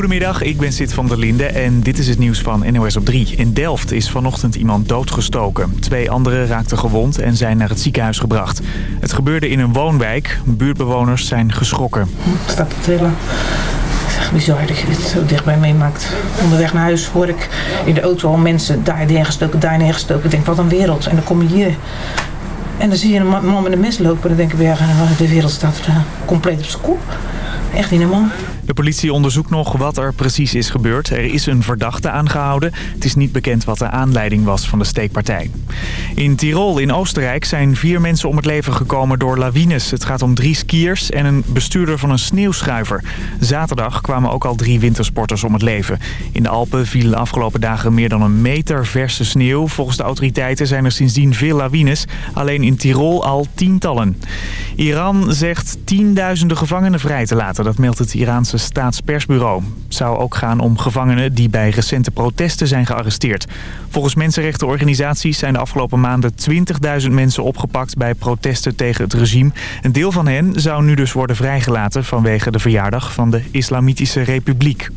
Goedemiddag, ik ben Sid van der Linde en dit is het nieuws van NOS op 3. In Delft is vanochtend iemand doodgestoken. Twee anderen raakten gewond en zijn naar het ziekenhuis gebracht. Het gebeurde in een woonwijk. Buurtbewoners zijn geschrokken. Staat te trillen. Het is echt bizar dat je dit zo dichtbij meemaakt. Onderweg naar huis hoor ik in de auto al mensen daar neergestoken, daar neergestoken. Ik denk, wat een wereld. En dan kom je hier en dan zie je een man met een mes lopen. Dan denk ik, ja, de wereld staat er compleet op zijn kop. Echt niet normaal. De politie onderzoekt nog wat er precies is gebeurd. Er is een verdachte aangehouden. Het is niet bekend wat de aanleiding was van de steekpartij. In Tirol in Oostenrijk zijn vier mensen om het leven gekomen door lawines. Het gaat om drie skiers en een bestuurder van een sneeuwschuiver. Zaterdag kwamen ook al drie wintersporters om het leven. In de Alpen vielen de afgelopen dagen meer dan een meter verse sneeuw. Volgens de autoriteiten zijn er sindsdien veel lawines. Alleen in Tirol al tientallen. Iran zegt tienduizenden gevangenen vrij te laten. Dat meldt het Iraanse staatspersbureau. Het zou ook gaan om gevangenen die bij recente protesten zijn gearresteerd. Volgens mensenrechtenorganisaties zijn de afgelopen maanden 20.000 mensen opgepakt bij protesten tegen het regime. Een deel van hen zou nu dus worden vrijgelaten vanwege de verjaardag van de Islamitische Republiek.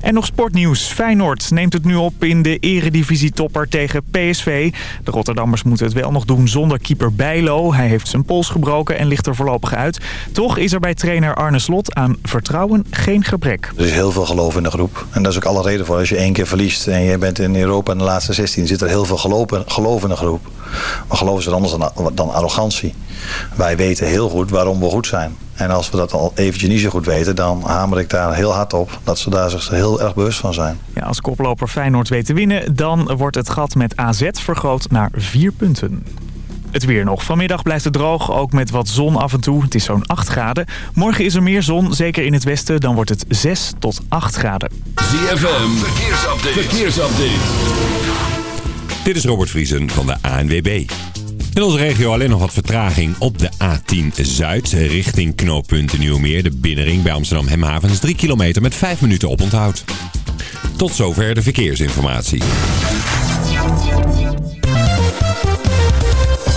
En nog sportnieuws. Feyenoord neemt het nu op in de eredivisie-topper tegen PSV. De Rotterdammers moeten het wel nog doen zonder keeper Bijlo. Hij heeft zijn pols gebroken en ligt er voorlopig uit. Toch is er bij trainer Arne Slot aan vertrouwen geen gebrek. Er is heel veel geloof in de groep. En dat is ook alle reden voor. Als je één keer verliest en je bent in Europa in de laatste 16... zit er heel veel geloof in de groep. Maar geloof is wat anders dan, dan arrogantie. Wij weten heel goed waarom we goed zijn. En als we dat al eventjes niet zo goed weten, dan hamer ik daar heel hard op. Dat ze daar zich heel erg bewust van zijn. Ja, als koploper Feyenoord weet te winnen, dan wordt het gat met AZ vergroot naar vier punten. Het weer nog. Vanmiddag blijft het droog, ook met wat zon af en toe. Het is zo'n 8 graden. Morgen is er meer zon, zeker in het westen. Dan wordt het 6 tot 8 graden. ZFM, verkeersupdate. verkeersupdate. Dit is Robert Vriesen van de ANWB. In onze regio alleen nog wat vertraging op de A10 Zuid richting knooppunt Nieuwmeer. De binnenring bij Amsterdam Hemhavens 3 kilometer met 5 minuten oponthoud. Tot zover de verkeersinformatie.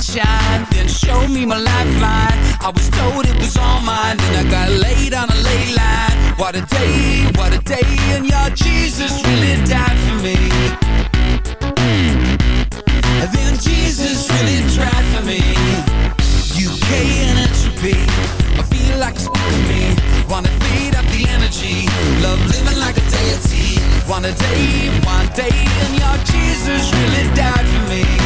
Sunshine, then showed me my lifeline. I was told it was all mine, then I got laid on a ley line. What a day, what a day, and your Jesus really died for me. And then Jesus really tried for me. UK and entropy, I feel like it's fucking me. Wanna feed up the energy, love living like a deity. One a day, one day, and your Jesus really died for me.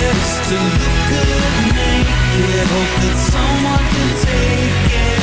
just to look good naked Hope that someone can take it.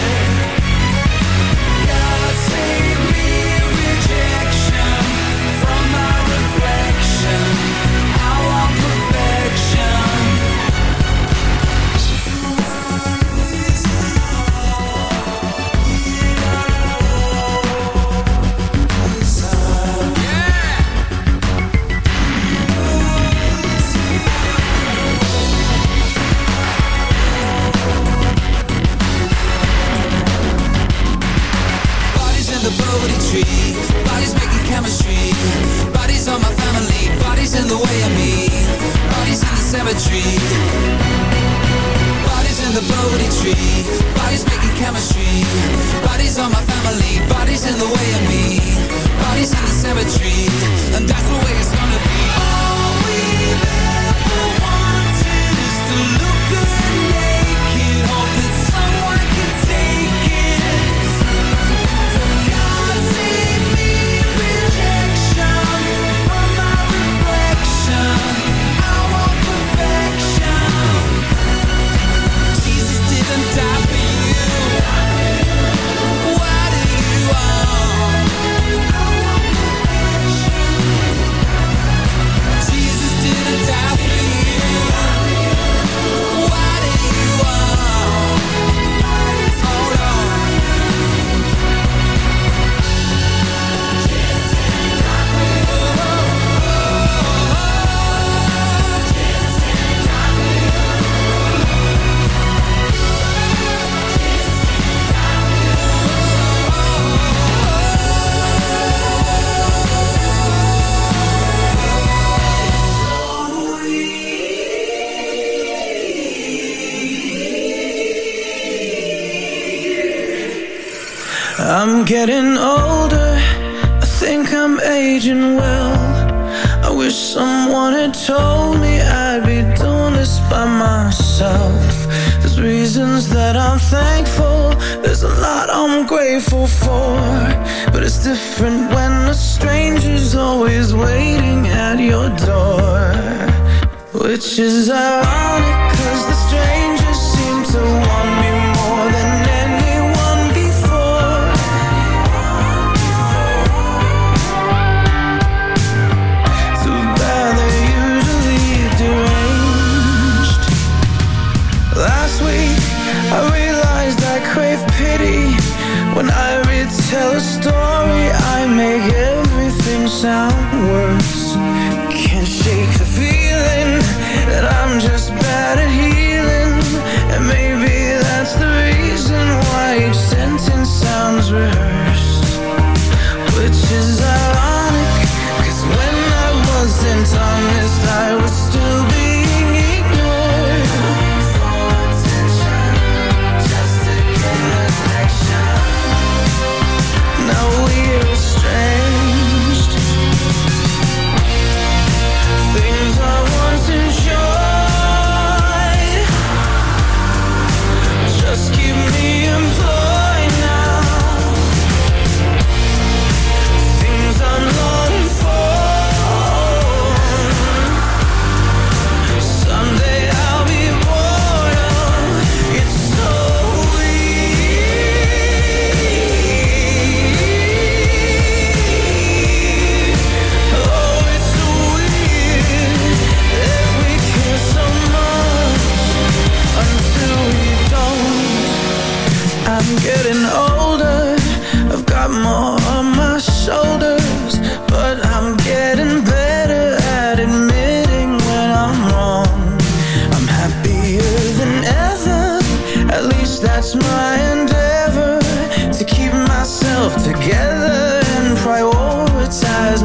strangers always waiting at your door Which is ironic.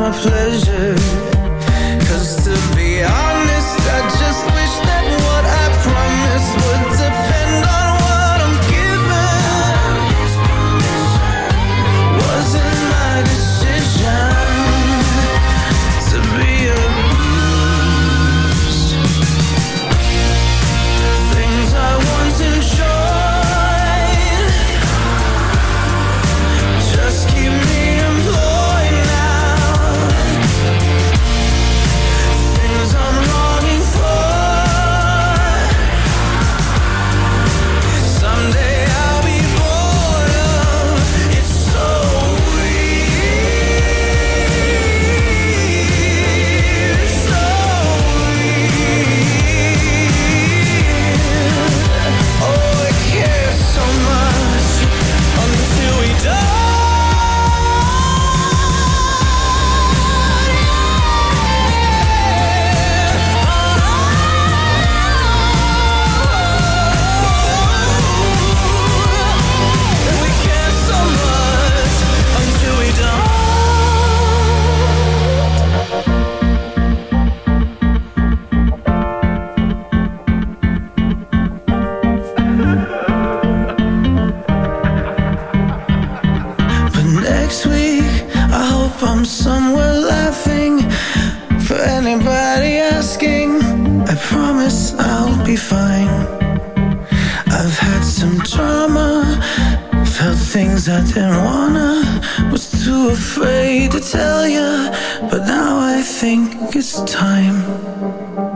my pleasure. You, but now I think it's time.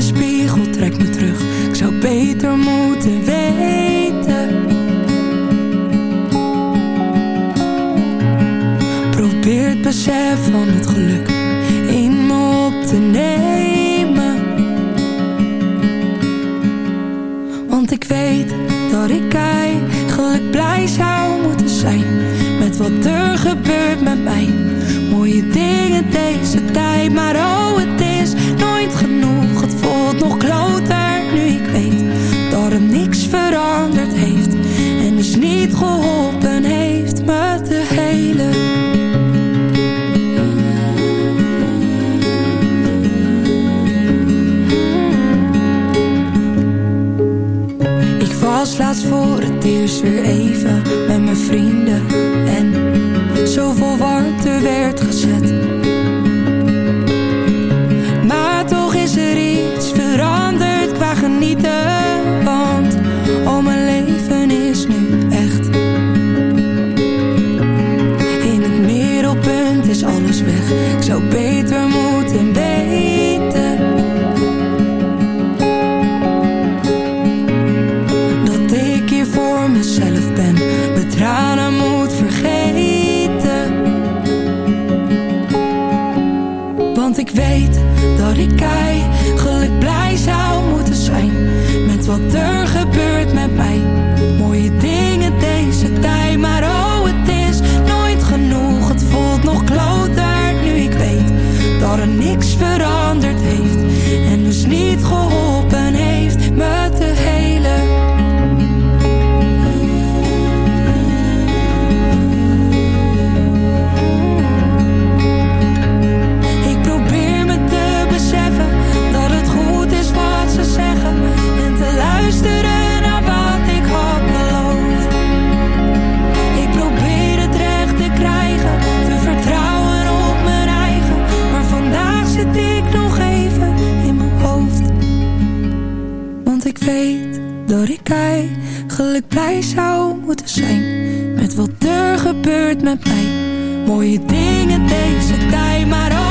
de spiegel trekt me terug. Ik zou beter moeten weten. Probeer het besef van het geluk in me op te nemen. Want ik weet dat ik eigenlijk blij zou moeten zijn. Met wat er gebeurt met mij. Mooie dingen deze tijd, maar oh het dus weer even met mijn vrienden. En zoveel warmte werd ik eigenlijk blij zou moeten zijn met wat er gebeurt met mij. Mooie dingen deze tijd, maar oh, het is nooit genoeg. Het voelt nog kloter nu ik weet dat er niks verandert mooie dingen deze tijd, maar ook.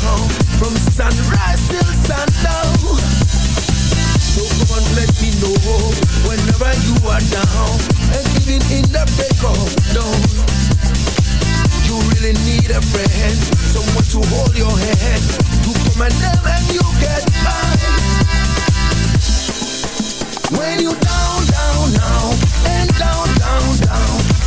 From sunrise till sundown. So come on, let me know Whenever you are down. And in the You really need a friend Someone to hold your hand and you get by. When you down, down, down And down, down, down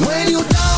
When you down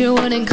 you wouldn't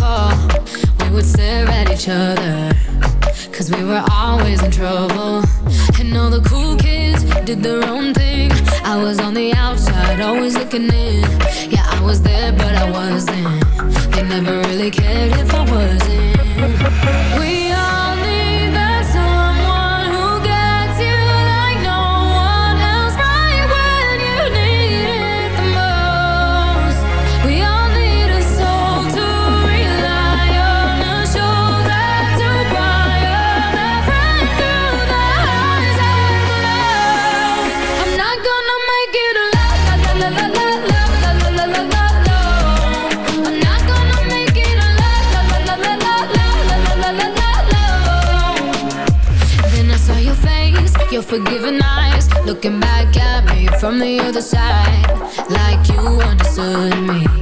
from the other side, like you understood me.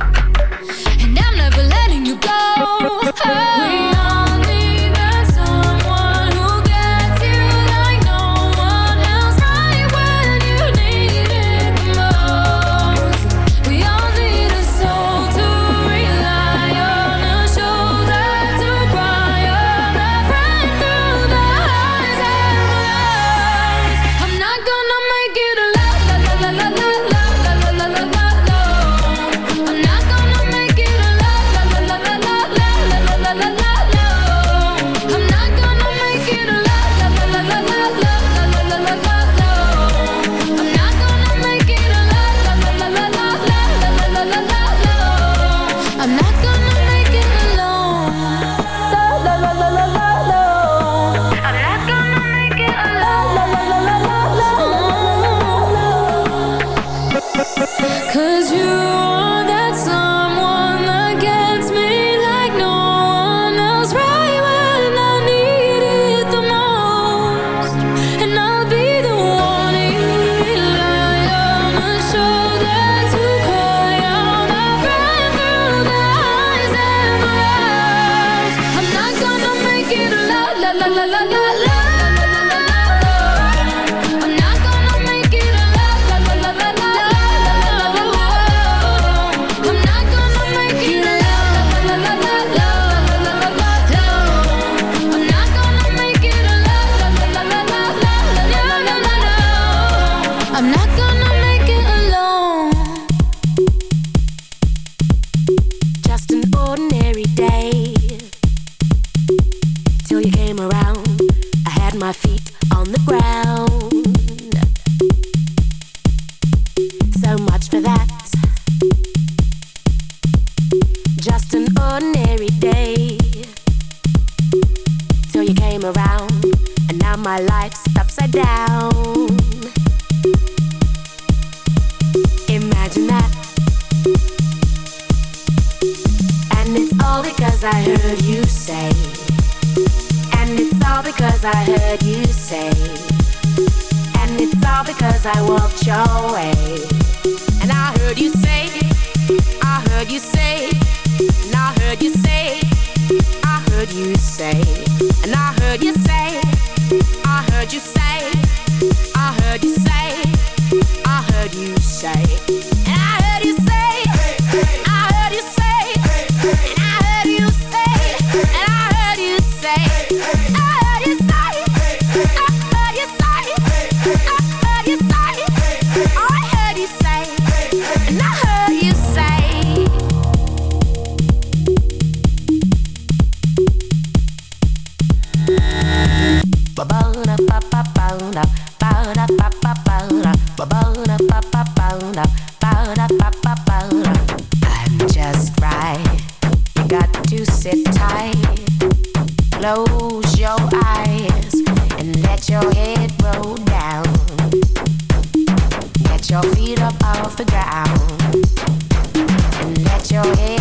Sit tight. Close your eyes and let your head roll down. Get your feet up off the ground and let your head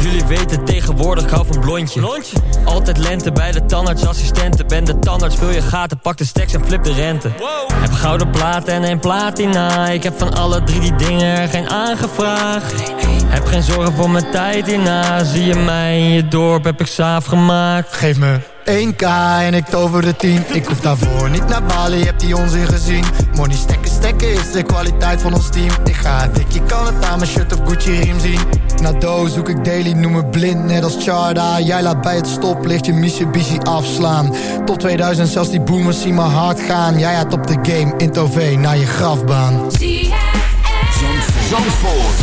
Jullie weten tegenwoordig, ik hou van blondje. Altijd lente bij de tandartsassistenten. Ben de tandarts, vul je gaten, pak de stacks en flip de rente. Heb gouden platen en een platina. Ik heb van alle drie die dingen er geen aangevraagd. Heb geen zorgen voor mijn tijd hierna. Zie je mij in je dorp, heb ik saaf gemaakt. Geef me 1k en ik tover de 10 Ik hoef daarvoor niet naar Bali, heb die onzin gezien Money stekken, stekken is de kwaliteit van ons team. Ik ga dik, je kan het aan mijn shirt of Gucci riem zien. Na doos zoek ik daily, noem me blind, net als Charda. Jij laat bij het stoplicht je Mitsubishi afslaan. Top 2000, zelfs die boomers zien me hard gaan. Jij had op de game, in Tove, naar je grafbaan. Zandvoort.